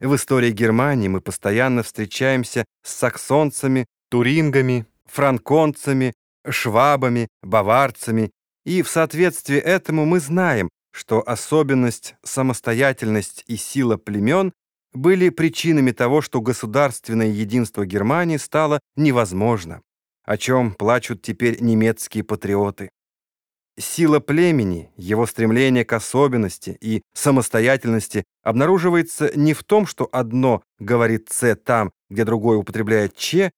в истории Германии мы постоянно встречаемся с саксонцами, турингами, франконцами, швабами, баварцами, и в соответствии этому мы знаем, что особенность, самостоятельность и сила племен были причинами того, что государственное единство Германии стало невозможно, о чем плачут теперь немецкие патриоты. Сила племени, его стремление к особенности и самостоятельности обнаруживается не в том, что одно говорит «ц» там, где другое употребляет «ч»,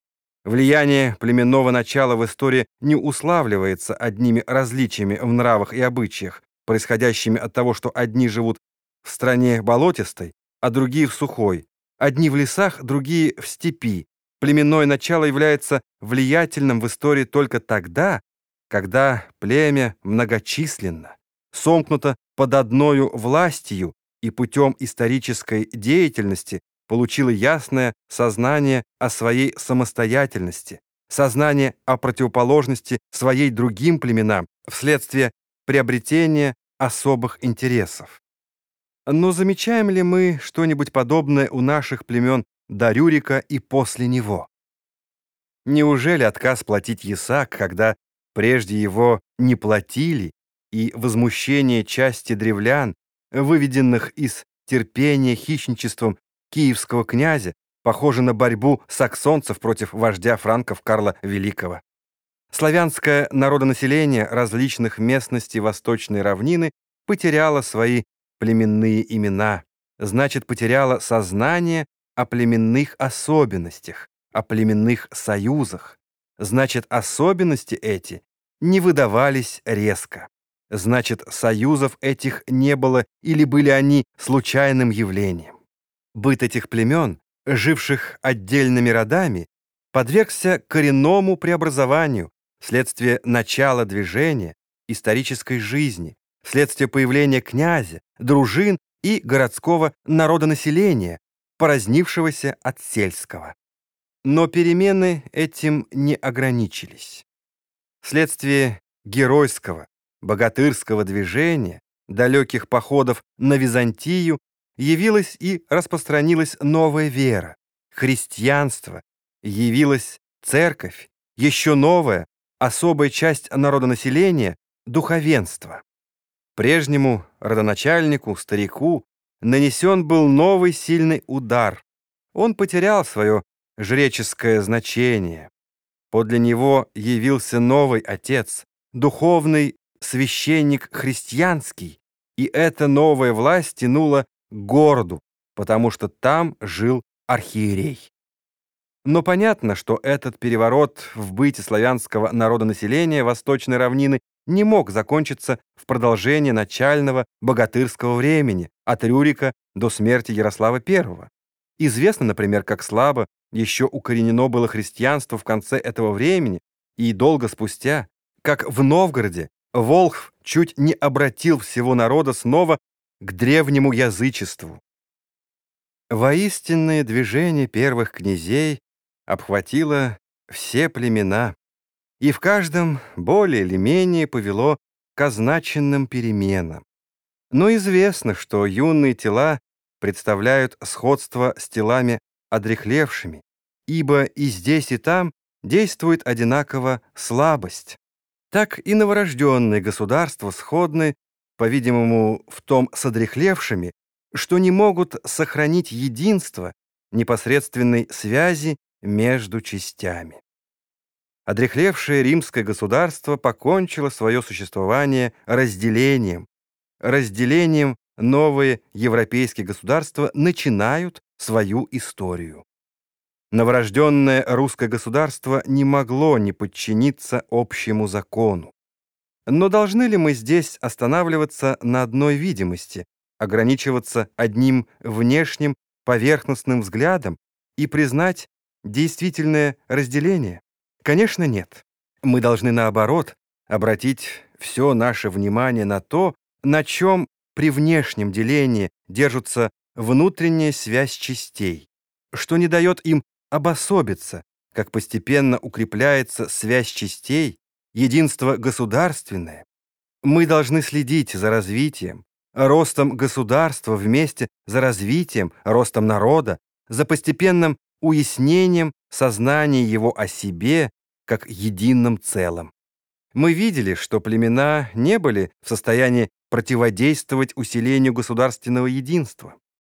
влияние племенного начала в истории не уславливается одними различиями в нравах и обычаях, происходящими от того, что одни живут в стране болотистой, а другие в сухой, одни в лесах, другие в степи. Племенное начало является влиятельным в истории только тогда, когда племя многочисленно, сомкнуто под одною властью и путем исторической деятельности получило ясное сознание о своей самостоятельности, сознание о противоположности своей другим племенам вследствие приобретения особых интересов. Но замечаем ли мы что-нибудь подобное у наших племен до Рюрика и после него? Неужели отказ платить ясак, когда Прежде его не платили, и возмущение части древлян, выведенных из терпения хищничеством киевского князя, похоже на борьбу саксонцев против вождя франков Карла Великого. Славянское народонаселение различных местностей Восточной равнины потеряло свои племенные имена, значит, потеряло сознание о племенных особенностях, о племенных союзах значит, особенности эти не выдавались резко. Значит, союзов этих не было или были они случайным явлением. Быт этих племен, живших отдельными родами, подвергся коренному преобразованию вследствие начала движения, исторической жизни, вследствие появления князя, дружин и городского народонаселения, поразнившегося от сельского. Но перемены этим не ограничились. Вследствие геройского, богатырского движения, далеких походов на Византию, явилась и распространилась новая вера, христианство, явилась церковь, еще новая, особая часть народонаселения — духовенство. Прежнему родоначальнику, старику, нанесен был новый сильный удар. Он потерял свое жреческое значение. Подле него явился новый отец, духовный священник христианский, и эта новая власть тянула к городу, потому что там жил архиерей. Но понятно, что этот переворот в быте славянского народонаселения Восточной равнины не мог закончиться в продолжении начального богатырского времени от Рюрика до смерти Ярослава I. Известно, например, как слабо еще укоренено было христианство в конце этого времени, и долго спустя, как в Новгороде, Волхв чуть не обратил всего народа снова к древнему язычеству. Воистинное движение первых князей обхватило все племена, и в каждом более или менее повело к означенным переменам. Но известно, что юные тела представляют сходство с телами одрехлевшими, ибо и здесь, и там действует одинаково слабость. Так и новорожденные государства сходны, по-видимому, в том с одрехлевшими, что не могут сохранить единство непосредственной связи между частями. Одрехлевшее римское государство покончило свое существование разделением. Разделением новые европейские государства начинают свою историю. Новорожденное русское государство не могло не подчиниться общему закону. Но должны ли мы здесь останавливаться на одной видимости, ограничиваться одним внешним поверхностным взглядом и признать действительное разделение? Конечно, нет. Мы должны, наоборот, обратить все наше внимание на то, на чем при внешнем делении держится внутренняя связь частей, что не дает им обособиться, как постепенно укрепляется связь частей, единство государственное. Мы должны следить за развитием, ростом государства вместе за развитием, ростом народа, за постепенным уяснением сознания его о себе как едином целом. Мы видели, что племена не были в состоянии противодействовать усилению государственного единства.